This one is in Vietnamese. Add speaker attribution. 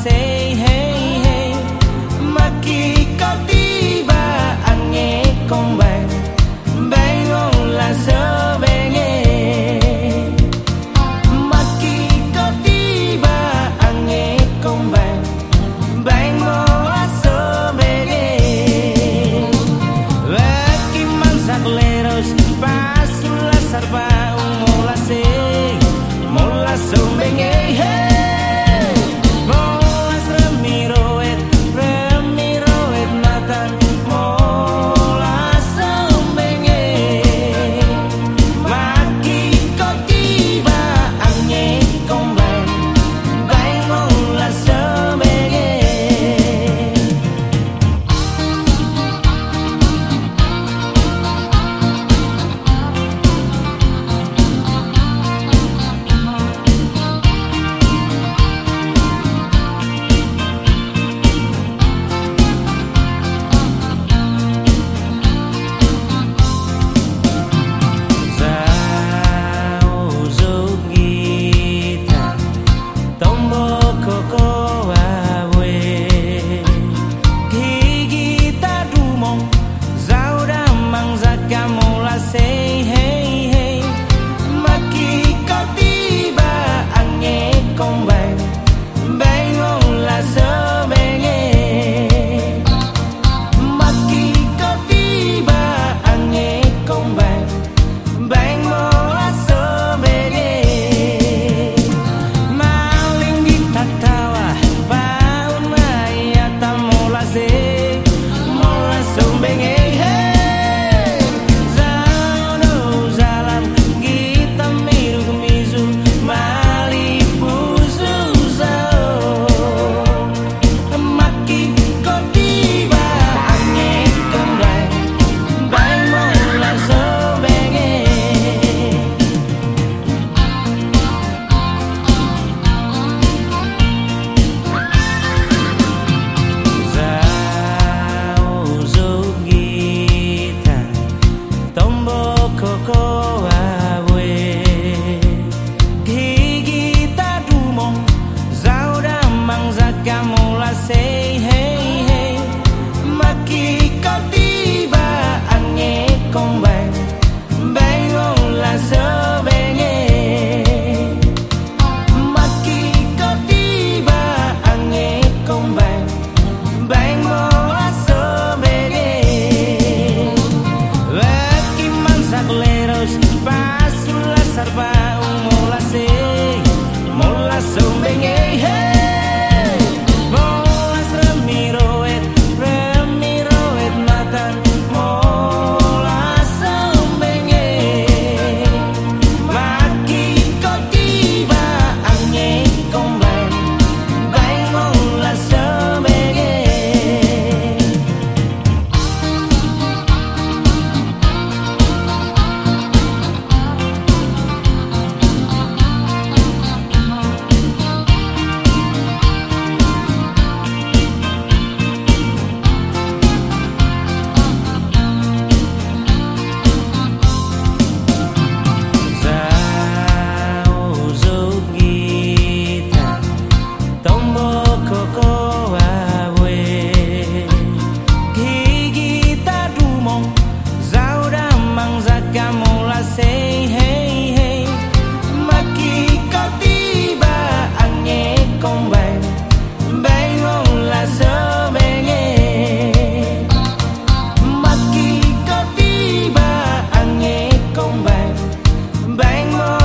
Speaker 1: say hey hey. Makikau tiba ange kombang Bengong lang sebenge Makikau tiba ange kombang Bengong lang sebenge Laki mangsak leros pasulah sarpa Bang my